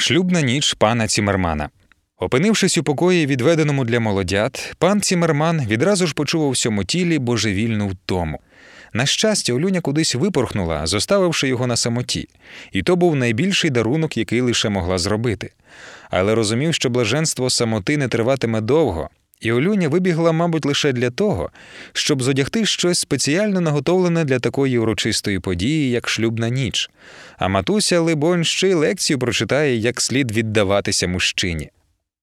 Шлюбна ніч пана Цімермана. Опинившись у покої, відведеному для молодят, пан Цімерман відразу ж почув у всьому тілі божевільну втому. На щастя, Олюня кудись випорхнула, зоставивши його на самоті, і то був найбільший дарунок, який лише могла зробити. Але розумів, що блаженство самоти не триватиме довго, і Олюня вибігла, мабуть, лише для того, щоб зодягти щось спеціально наготовлене для такої урочистої події, як шлюбна ніч. А матуся, либонь, ще й лекцію прочитає, як слід віддаватися мужчині.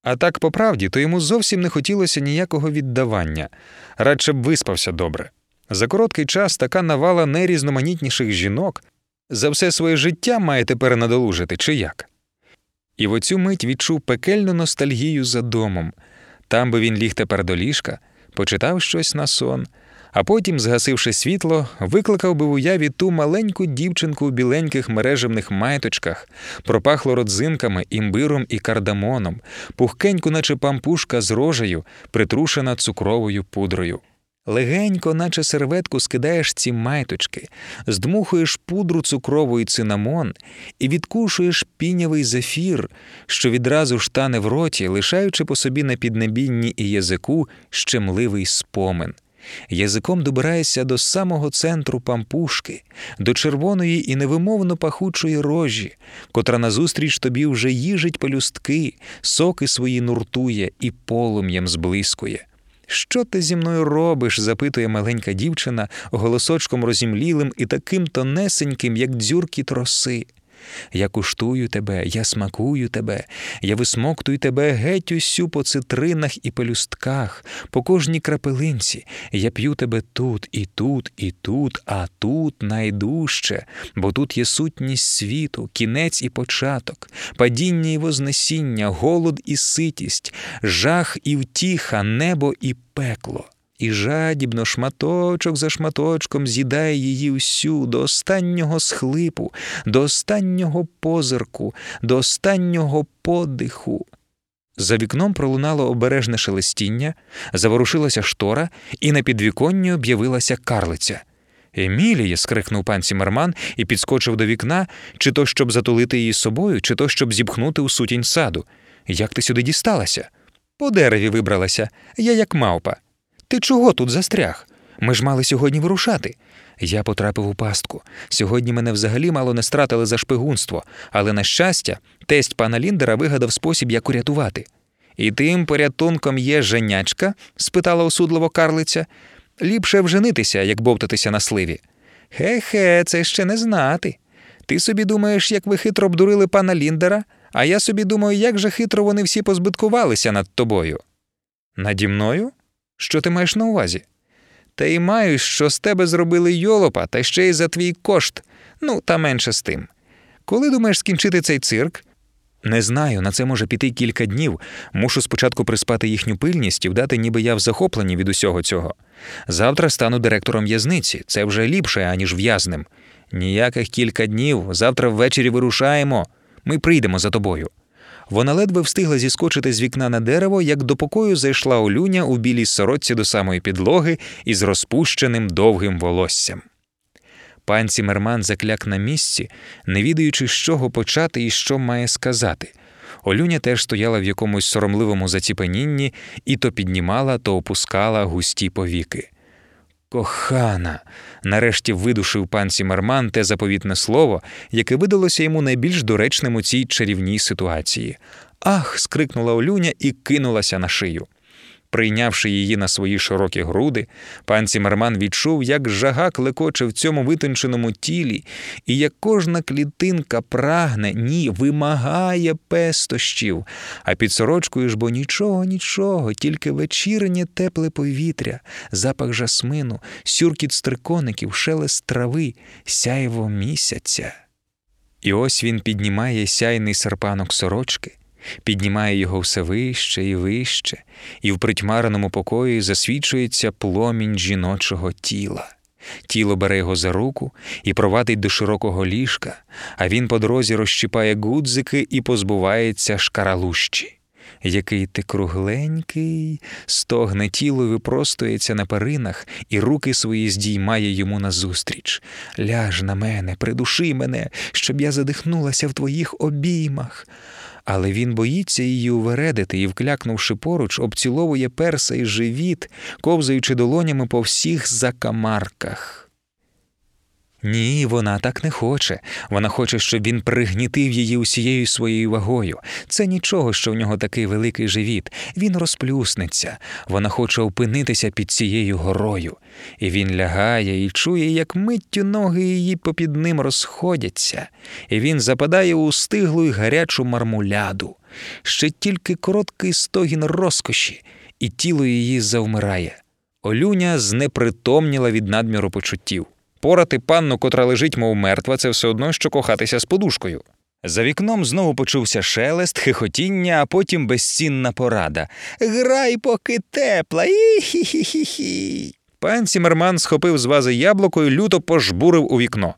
А так по правді, то йому зовсім не хотілося ніякого віддавання, радше б виспався добре. За короткий час така навала найрізноманітніших жінок за все своє життя має тепер надолужити, чи як? І в оцю мить відчув пекельну ностальгію за домом. Там би він ліг тепер до ліжка, почитав щось на сон, а потім, згасивши світло, викликав би в уяві ту маленьку дівчинку у біленьких мережевних майточках, пропахло родзинками, імбиром і кардамоном, пухкеньку, наче пампушка з рожею, притрушена цукровою пудрою. Легенько, наче серветку, скидаєш ці майточки, здмухуєш пудру цукрової цинамон і відкушуєш пінявий зефір, що відразу ж тане в роті, лишаючи по собі на піднебінні і язику щемливий спомин. Язиком добираєшся до самого центру пампушки, до червоної і невимовно пахучої рожі, котра назустріч тобі вже їжить пелюстки, соки свої нуртує і полум'ям зблискує. Що ти зі мною робиш? запитує маленька дівчина голосочком розімлілим і таким тонесеньким, як дзюркі троси. Я куштую тебе, я смакую тебе, я висмоктую тебе геть усю по цитринах і пелюстках, по кожній крапелинці. Я п'ю тебе тут, і тут, і тут, а тут найдужче, бо тут є сутність світу, кінець і початок, падіння і вознесіння, голод і ситість, жах і втіха, небо і пекло і жадібно шматочок за шматочком з'їдає її всю до останнього схлипу, до останнього позирку, до останнього подиху. За вікном пролунало обережне шелестіння, заворушилася штора, і на підвіконні об'явилася карлиця. Емілія. скрикнув пан Сімерман і підскочив до вікна, чи то щоб затулити її собою, чи то щоб зіпхнути у сутінь саду. Як ти сюди дісталася? По дереві вибралася, я як мавпа. Ти чого тут застряг? Ми ж мали сьогодні вирушати. Я потрапив у пастку. Сьогодні мене взагалі мало не стратили за шпигунство, але, на щастя, тесть пана Ліндера вигадав спосіб, як урятувати. І тим порятунком є женячка? спитала осудливо карлиця. Ліпше вженитися, як бовтатися на сливі. Хе-хе, це ще не знати. Ти собі думаєш, як ви хитро обдурили пана Ліндера, а я собі думаю, як же хитро вони всі позбиткувалися над тобою. Наді мною? Що ти маєш на увазі? Та й маю, що з тебе зробили йолопа, та ще й за твій кошт, ну та менше з тим. Коли думаєш скінчити цей цирк? Не знаю, на це може піти кілька днів. Мушу спочатку приспати їхню пильність і вдати, ніби я в захопленні від усього цього. Завтра стану директором в'язниці, це вже ліпше, аніж в'язним. Ніяких кілька днів, завтра ввечері вирушаємо. Ми прийдемо за тобою. Вона ледве встигла зіскочити з вікна на дерево, як до покою зайшла Олюня у білій сорочці до самої підлоги із розпущеним довгим волоссям. Пан Цімерман закляк на місці, не відаючи, з чого почати і що має сказати. Олюня теж стояла в якомусь соромливому заціпенінні і то піднімала, то опускала густі повіки. Кохана, нарешті видушив пан Сімерман те заповітне слово, яке видалося йому найбільш доречним у цій чарівній ситуації. Ах. скрикнула Олюня і кинулася на шию. Прийнявши її на свої широкі груди, пан Цімерман відчув, як жага клекоче в цьому витонченому тілі, і як кожна клітинка прагне, ні, вимагає пестощів, а під сорочкою ж бо нічого, нічого, тільки вечірнє тепле повітря, запах жасмину, сюркіт стрикоників, шелест трави, сяйво місяця. І ось він піднімає сяйний серпанок сорочки піднімає його все вище і вище, і в притьмареному покої засвічується пломінь жіночого тіла. Тіло бере його за руку і провадить до широкого ліжка, а він по дорозі розщипає гудзики і позбувається шкаралущі. Який ти кругленький, стогне тіло випростується на перинах, і руки свої здіймає йому назустріч. Ляж на мене, придуши мене, щоб я задихнулася в твоїх обіймах. Але він боїться її увередити і, вклякнувши поруч, обціловує перса і живіт, ковзаючи долонями по всіх закамарках. Ні, вона так не хоче. Вона хоче, щоб він пригнітив її усією своєю вагою. Це нічого, що в нього такий великий живіт. Він розплюснеться. Вона хоче опинитися під цією горою. І він лягає і чує, як миттю ноги її попід ним розходяться, і він западає у стиглу й гарячу мармуляду. Ще тільки короткий стогін розкоші, і тіло її завмирає. Олюня знепритомніла від надміру почуттів. Порати панну, котра лежить, мов мертва, це все одно, що кохатися з подушкою. За вікном знову почувся шелест, хихотіння, а потім безцінна порада. Грай, поки тепла. І-хі-хі-хі-хі. Пан Сімерман схопив з вази яблуко і люто пожбурив у вікно.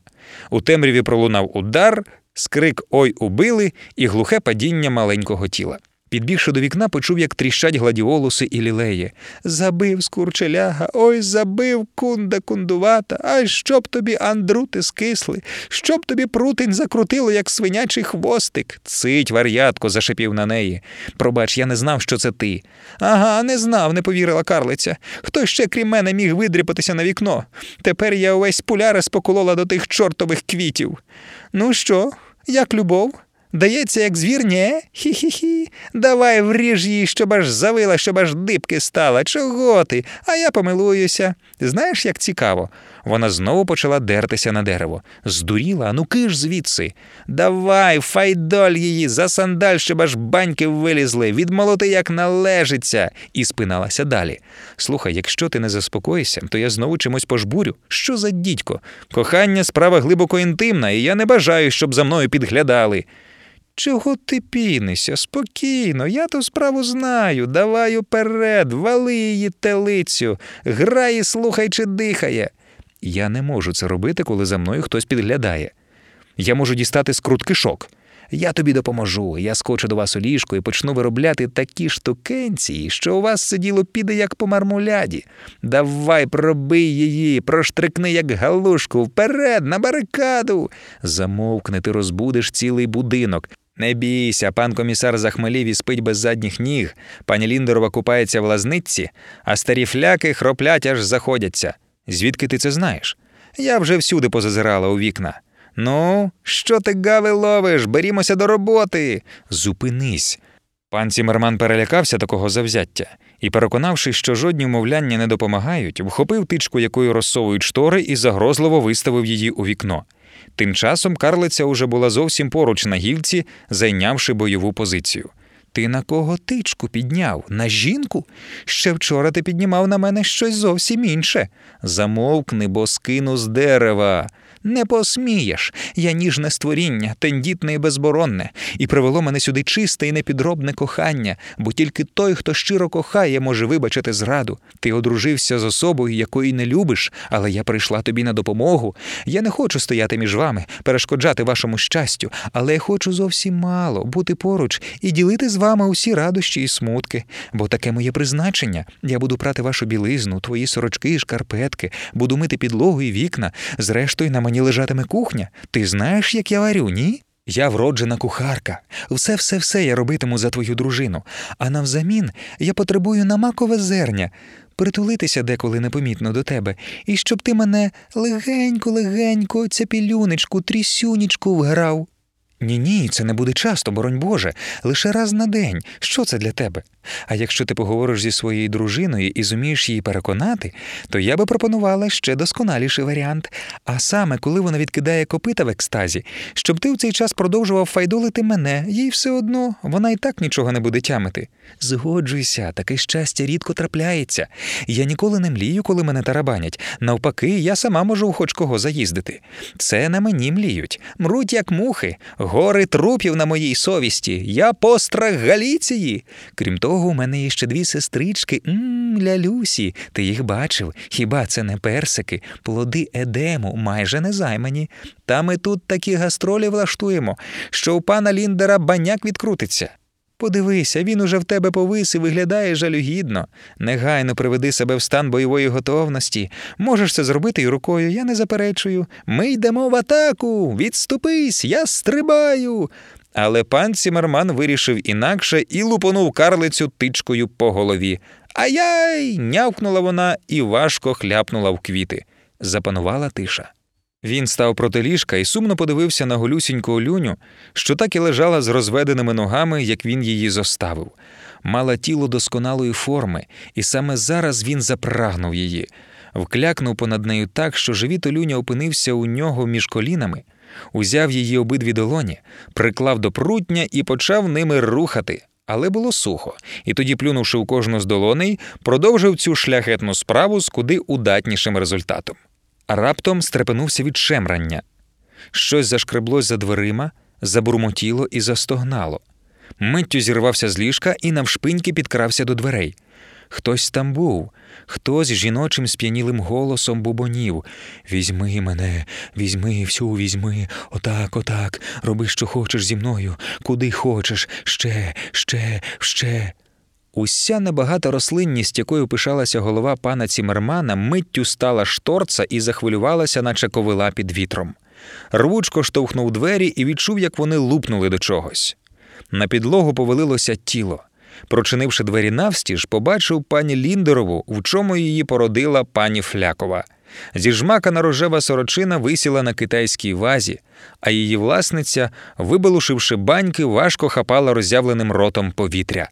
У темряві пролунав удар, скрик Ой убили і глухе падіння маленького тіла. Підбігши до вікна, почув, як тріщать гладіолуси і лілеї. Забив скурчеляга, ой, забив кунда кундувата, ай щоб тобі андрути скисли, щоб тобі прутень закрутило, як свинячий хвостик. Цить, вар'ятко, зашипів на неї. Пробач, я не знав, що це ти. Ага, не знав, не повірила карлиця. Хто ще, крім мене, міг видріпатися на вікно? Тепер я увесь пулярис поколола до тих чортових квітів. Ну що, як любов? Дається, як звір, нє? Хі-хі-хі. Давай вріж її, щоб аж завила, щоб аж дибки стала. Чого ти? А я помилуюся. Знаєш, як цікаво? Вона знову почала дертися на дерево. Здуріла, а ну киш звідси. Давай, файдоль її, за сандаль, щоб аж баньки вилізли, відмолоти, як належиться, і спиналася далі. Слухай, якщо ти не заспокоїшся, то я знову чимось пожбурю. Що за дідько? Кохання справа глибоко інтимна, і я не бажаю, щоб за мною підглядали. Чого ти пінися? Спокійно, я ту справу знаю. Давай уперед, вали її телицю, грай слухай, чи дихає. Я не можу це робити, коли за мною хтось підглядає. Я можу дістати скрут кишок. Я тобі допоможу. Я скочу до вас у ліжко і почну виробляти такі штукенції, що у вас сиділо піде, як по мармуляді. Давай, пробий її, проштрикни, як галушку, вперед, на барикаду. Замовкни, ти розбудеш цілий будинок. Не бійся, пан комісар захмелів і спить без задніх ніг, пані Ліндерова купається в лазниці, а старі фляки хроплять аж заходяться. Звідки ти це знаєш? Я вже всюди позазирала у вікна. Ну, що ти гави ловиш? Берімося до роботи. Зупинись. Пан Цімерман перелякався такого завзяття і, переконавшись, що жодні умовляння не допомагають, вхопив тичку, якою розсовують штори, і загрозливо виставив її у вікно. Тим часом карлиця уже була зовсім поруч на гілці, зайнявши бойову позицію. Ти на кого тичку підняв? На жінку? Ще вчора ти піднімав на мене щось зовсім інше. Замовкни, бо скину з дерева. Не посмієш. Я ніжне створіння, тендітне і безборонне, і привело мене сюди чисте і непідробне кохання, бо тільки той, хто щиро кохає, може вибачити зраду. Ти одружився з особою, якої не любиш, але я прийшла тобі на допомогу. Я не хочу стояти між вами, перешкоджати вашому щастю, але я хочу зовсім мало бути поруч і ділити з вами усі радощі і смутки, бо таке моє призначення. Я буду прати вашу білизну, твої сорочки і шкарпетки, буду мити підлогу і вікна, зрештою на мені лежатиме кухня. Ти знаєш, як я варю, ні? Я вроджена кухарка. Все, все, все я робитиму за твою дружину. А навзамін я потребую намакове зерня, притулитися деколи непомітно до тебе, і щоб ти мене легенько-легенько, цяпілюнечку, трісюнечку вграв. Ні, ні, це не буде часто, боронь Боже, лише раз на день. Що це для тебе? А якщо ти поговориш зі своєю дружиною і зумієш її переконати, то я би пропонувала ще досконаліший варіант. А саме, коли вона відкидає копита в екстазі, щоб ти в цей час продовжував файдолити мене, їй все одно вона і так нічого не буде тямити. Згоджуйся, таке щастя рідко трапляється. Я ніколи не млію, коли мене тарабанять. Навпаки, я сама можу хоч кого заїздити. Це на мені мліють, мруть, як мухи, гори трупів на моїй совісті. Я пострах Галіції. Крім того, у мене є ще дві сестрички, Мм, лялюсі. Ти їх бачив? Хіба це не персики, плоди едему, майже не займані. Та ми тут такі гастролі влаштуємо, що у пана Ліндера баняк відкрутиться. Подивися, він уже в тебе повис і виглядає жалюгідно. Негайно приведи себе в стан бойової готовності. Можеш це зробити і рукою, я не заперечую. Ми йдемо в атаку. Відступись, я стрибаю. Але пан Цімерман вирішив інакше і лупонув карлицю тичкою по голові. Ай-яй! нявкнула вона і важко хляпнула в квіти. Запанувала тиша. Він став проти ліжка і сумно подивився на голюсіньку Олюню, що так і лежала з розведеними ногами, як він її зоставив. Мала тіло досконалої форми, і саме зараз він запрагнув її, вклякнув понад нею так, що живіт Олюня опинився у нього між колінами, узяв її обидві долоні, приклав до прутня і почав ними рухати. Але було сухо, і тоді, плюнувши у кожну з долоней, продовжив цю шляхетну справу з куди удатнішим результатом. Раптом стрепенувся від шемрання. Щось зашкреблось за дверима, забурмотіло і застогнало. Миттю зірвався з ліжка і навшпиньки підкрався до дверей. Хтось там був, хтось жіночим сп'янілим голосом бубонів Візьми мене, візьми, всю візьми, отак, отак, роби, що хочеш зі мною, куди хочеш, ще, ще, ще. Уся небагата рослинність, якою пишалася голова пана Цімермана, миттю стала шторца і захвилювалася, наче ковила під вітром. Рвучко штовхнув двері і відчув, як вони лупнули до чогось. На підлогу повалилося тіло. Прочинивши двері навстіж, побачив пані Ліндерову, в чому її породила пані Флякова. Зіжмакана рожева сорочина висіла на китайській вазі, а її власниця, вибалушивши баньки, важко хапала роззявленим ротом повітря.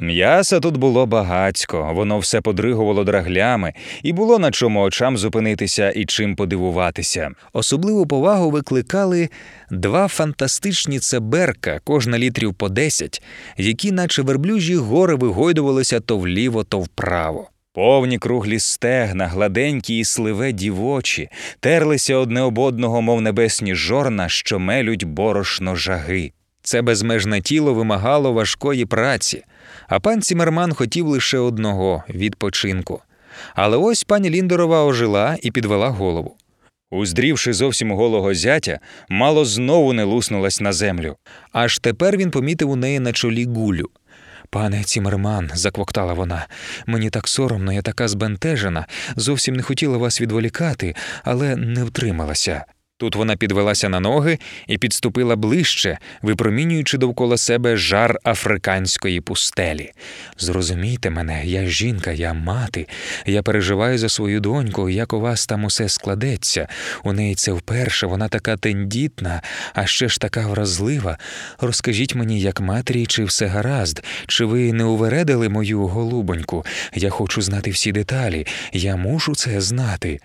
М'яса тут було багацько, воно все подригувало драглями, і було на чому очам зупинитися і чим подивуватися. Особливу повагу викликали два фантастичні цеберка, кожна літрів по десять, які, наче верблюжі гори, вигойдувалися то вліво, то вправо. Повні круглі стегна, гладенькі і сливе дівочі, терлися одне об одного, мов небесні жорна, що мелють борошно жаги. Це безмежне тіло вимагало важкої праці, а пан Цімерман хотів лише одного відпочинку. Але ось пані Ліндорова ожила і підвела голову. Уздрівши зовсім голого зятя, мало знову не луснулась на землю. Аж тепер він помітив у неї на чолі гулю. Пане Цімерман, заквоктала вона, мені так соромно, я така збентежена, зовсім не хотіла вас відволікати, але не втрималася. Тут вона підвелася на ноги і підступила ближче, випромінюючи довкола себе жар африканської пустелі. Зрозумійте мене, я жінка, я мати, я переживаю за свою доньку, як у вас там усе складеться. У неї це вперше, вона така тендітна, а ще ж така вразлива. Розкажіть мені, як матері, чи все гаразд, чи ви не увередили мою голубоньку? Я хочу знати всі деталі, я мушу це знати.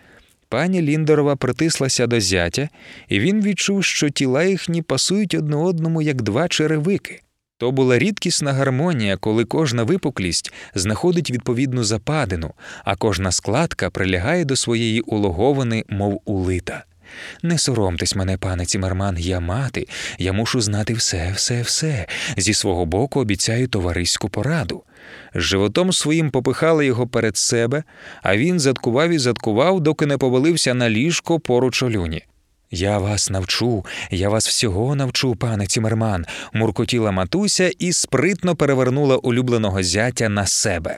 Пані Ліндорова притислася до зятя, і він відчув, що тіла їхні пасують одне одному, як два черевики. То була рідкісна гармонія, коли кожна випуклість знаходить відповідну западину, а кожна складка прилягає до своєї улоговини, мов улита. Не соромтесь мене, пане Цімерман, я мати, я мушу знати все, все, все. Зі свого боку обіцяю товариську пораду. Животом своїм попихали його перед себе, а він заткував і заткував, доки не повалився на ліжко поруч олюні. Я вас навчу, я вас всього навчу, пане Цімерман, муркотіла матуся і спритно перевернула улюбленого зятя на себе.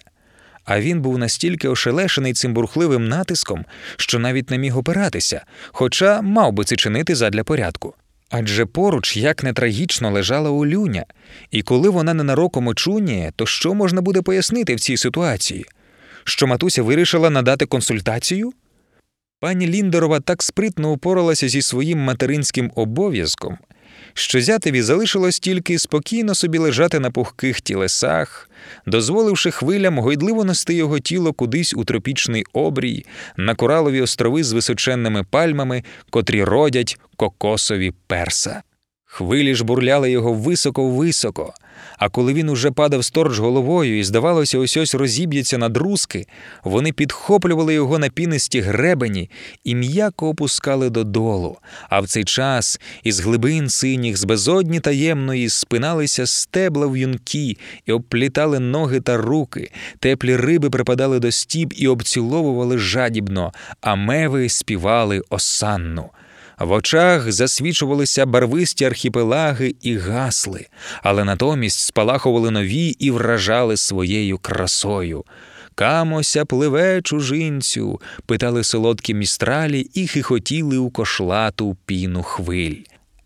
А він був настільки ошелешений цим бурхливим натиском, що навіть не міг опиратися, хоча мав би це чинити задля порядку. Адже поруч як не трагічно лежала Олюня, і коли вона ненароком очуніє, то що можна буде пояснити в цій ситуації? Що матуся вирішила надати консультацію? Пані Ліндерова так спритно упоралася зі своїм материнським обов'язком, що зятеві залишилось тільки спокійно собі лежати на пухких тілесах, дозволивши хвилям гойдливо нести його тіло кудись у тропічний обрій, на коралові острови з височенними пальмами, котрі родять кокосові перса. Хвилі ж бурляли його високо-високо, а коли він уже падав сторч головою і, здавалося, ось ось розіб'ється на друзки, вони підхоплювали його на пінисті гребені і м'яко опускали додолу. А в цей час із глибин синіх, з безодні таємної, спиналися стебла в юнки і обплітали ноги та руки, теплі риби припадали до стіб і обціловували жадібно, а меви співали осанну. В очах засвічувалися барвисті архіпелаги і гасли, але натомість спалахували нові і вражали своєю красою. Камося пливе чужинцю, питали солодкі містралі і хихотіли у кошлату піну хвиль.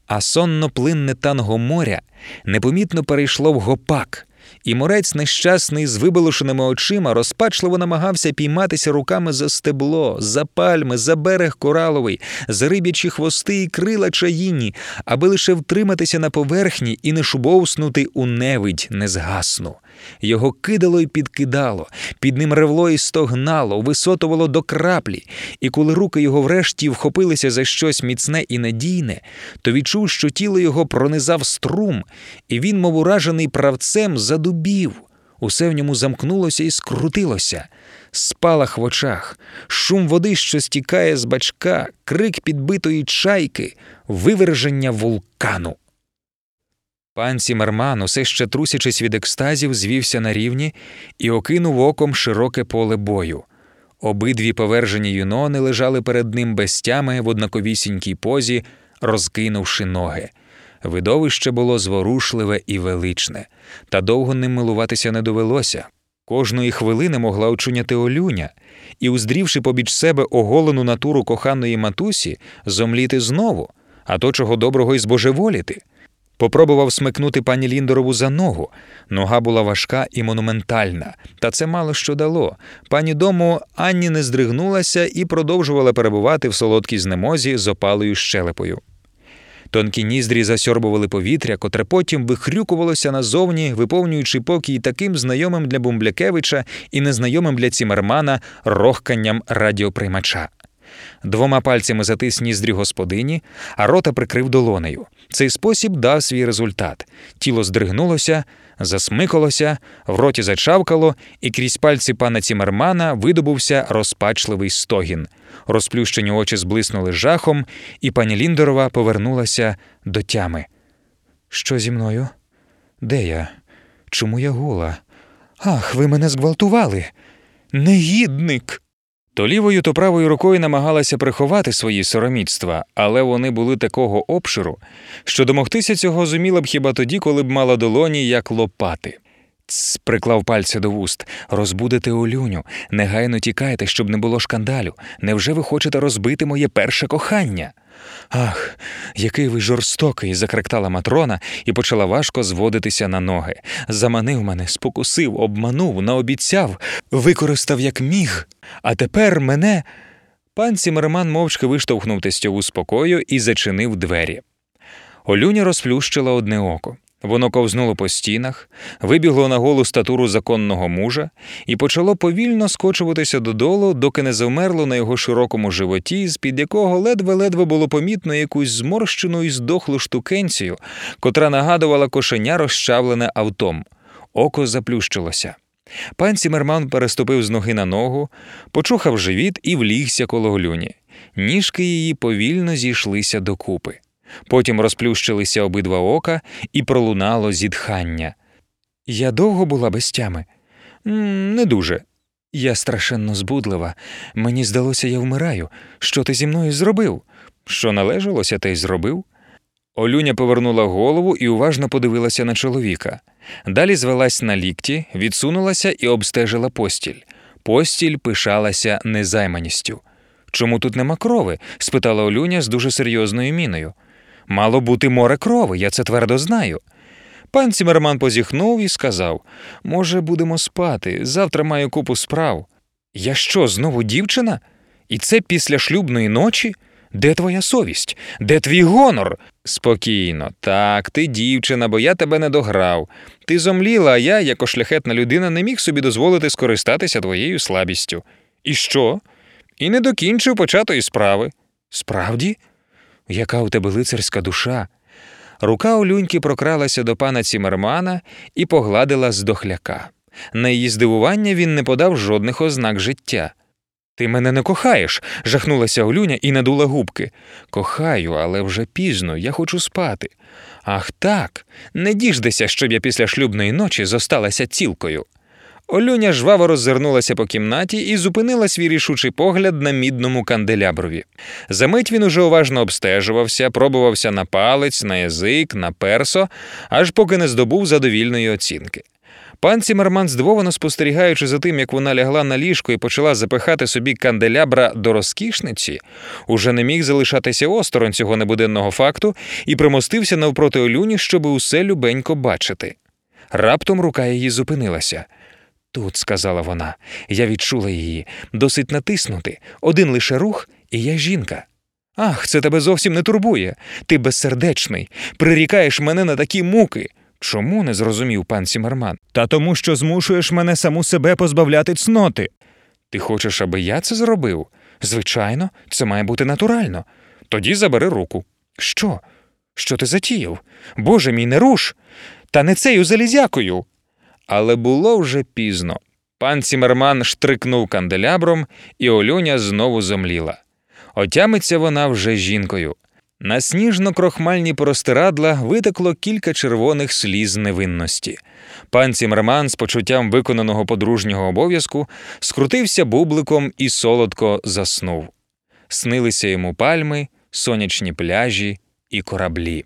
А сонно плинне танго моря непомітно перейшло в гопак, і морець нещасний з виболошеними очима розпачливо намагався пійматися руками за стебло, за пальми, за берег кораловий, за рибячі хвости і крила чаїні, аби лише втриматися на поверхні і не шубовснути у невидь незгасну. Його кидало і підкидало, під ним ревло і стогнало, висотувало до краплі, і коли руки його врешті вхопилися за щось міцне і надійне, то відчув, що тіло його пронизав струм, і він, мов уражений правцем, задубів. Усе в ньому замкнулося і скрутилося. Спалах в очах, шум води, що стікає з бачка, крик підбитої чайки, виверження вулкану. Пан Сімерман, усе ще трусячись від екстазів, звівся на рівні і окинув оком широке поле бою. Обидві повержені юнони лежали перед ним без тями в однаковісінькій позі, розкинувши ноги. Видовище було зворушливе і величне, та довго ним милуватися не довелося. Кожної хвилини могла очуняти олюня, і, уздрівши побіч себе оголену натуру коханої матусі, зомліти знову, а то чого доброго й збожеволіти. Попробував смикнути пані Ліндорову за ногу. Нога була важка і монументальна, та це мало що дало. Пані дому Анні не здригнулася і продовжувала перебувати в солодкій знемозі з опалою щелепою. Тонкі ніздрі засьорбували повітря, котре потім вихрюкувалося назовні, виповнюючи покій таким знайомим для Бумблякевича і незнайомим для Цімермана рохканням радіоприймача. Двома пальцями затис ніздрі господині, а рота прикрив долонею. Цей спосіб дав свій результат. Тіло здригнулося, засмикалося, в роті зачавкало, і крізь пальці пана Цімермана видобувся розпачливий стогін. Розплющені очі зблиснули жахом, і пані Ліндерова повернулася до тями. Що зі мною? Де я? Чому я гола? Ах, ви мене зґвалтували. Негідник. То лівою, то правою рукою намагалася приховати свої сороміцтва, але вони були такого обширу, що домогтися цього зуміла б хіба тоді, коли б мала долоні, як лопати. Ц, приклав пальця до вуст. Розбудете Олюню, негайно тікайте, щоб не було шкандалю. Невже ви хочете розбити моє перше кохання? Ах, який ви жорстокий, закректала Матрона і почала важко зводитися на ноги. Заманив мене, спокусив, обманув, наобіцяв, використав як міг. А тепер мене. Пан Сімерман мовчки виштовхнув тестьову спокою і зачинив двері. Олюня розплющила одне око. Воно ковзнуло по стінах, вибігло на голу статуру законного мужа і почало повільно скочуватися додолу, доки не завмерло на його широкому животі, з під якого ледве-ледве було помітно якусь зморщену і здохлу штукенцію, котра нагадувала кошеня розчавлене автом. Око заплющилося. Пан Сімерман переступив з ноги на ногу, почухав живіт і влігся коло глюні. Ніжки її повільно зійшлися докупи. Потім розплющилися обидва ока і пролунало зітхання. Я довго була без тями? Не дуже. Я страшенно збудлива. Мені здалося, я вмираю. Що ти зі мною зробив? Що належалося, те й зробив. Олюня повернула голову і уважно подивилася на чоловіка. Далі звелась на лікті, відсунулася і обстежила постіль. Постіль пишалася незайманістю. Чому тут нема крови? спитала Олюня з дуже серйозною міною. Мало бути море крови, я це твердо знаю. Пан Цімерман позіхнув і сказав може, будемо спати, завтра маю купу справ. Я що, знову дівчина? І це після шлюбної ночі? Де твоя совість? Де твій гонор? Спокійно, так, ти дівчина, бо я тебе не дограв. Ти зомліла, а я, як шляхетна людина, не міг собі дозволити скористатися твоєю слабістю. І що? І не докінчив початої справи. Справді? Яка у тебе лицарська душа? Рука Олюньки прокралася до пана Цімермана і погладила з дохляка. На її здивування він не подав жодних ознак життя. Ти мене не кохаєш, жахнулася Олюня і надула губки. Кохаю, але вже пізно, я хочу спати. Ах так, не діждеся, щоб я після шлюбної ночі зосталася цілкою. Олюня жваво роззирнулася по кімнаті і зупинила свій рішучий погляд на мідному канделяброві. Замить він уже уважно обстежувався, пробувався на палець, на язик, на персо, аж поки не здобув задовільної оцінки. Пан Цімерман, здивовано спостерігаючи за тим, як вона лягла на ліжко і почала запихати собі канделябра до розкішниці, уже не міг залишатися осторонь цього небуденного факту і примостився навпроти Олюні, щоб усе любенько бачити. Раптом рука її зупинилася. Тут, сказала вона, я відчула її, досить натиснути, один лише рух, і я жінка. Ах, це тебе зовсім не турбує. Ти безсердечний, прирікаєш мене на такі муки. Чому не зрозумів пан Сімерман? Та тому, що змушуєш мене саму себе позбавляти цноти. Ти хочеш, аби я це зробив? Звичайно, це має бути натурально. Тоді забери руку. Що? Що ти затіяв? Боже мій, не руш! Та не цею залізякою. Але було вже пізно. Пан Цімерман штрикнув канделябром, і Олюня знову зомліла. Отямиться вона вже жінкою. На сніжно-крохмальні простирадла витекло кілька червоних сліз невинності. Пан Цімерман з почуттям виконаного подружнього обов'язку скрутився бубликом і солодко заснув. Снилися йому пальми, сонячні пляжі і кораблі.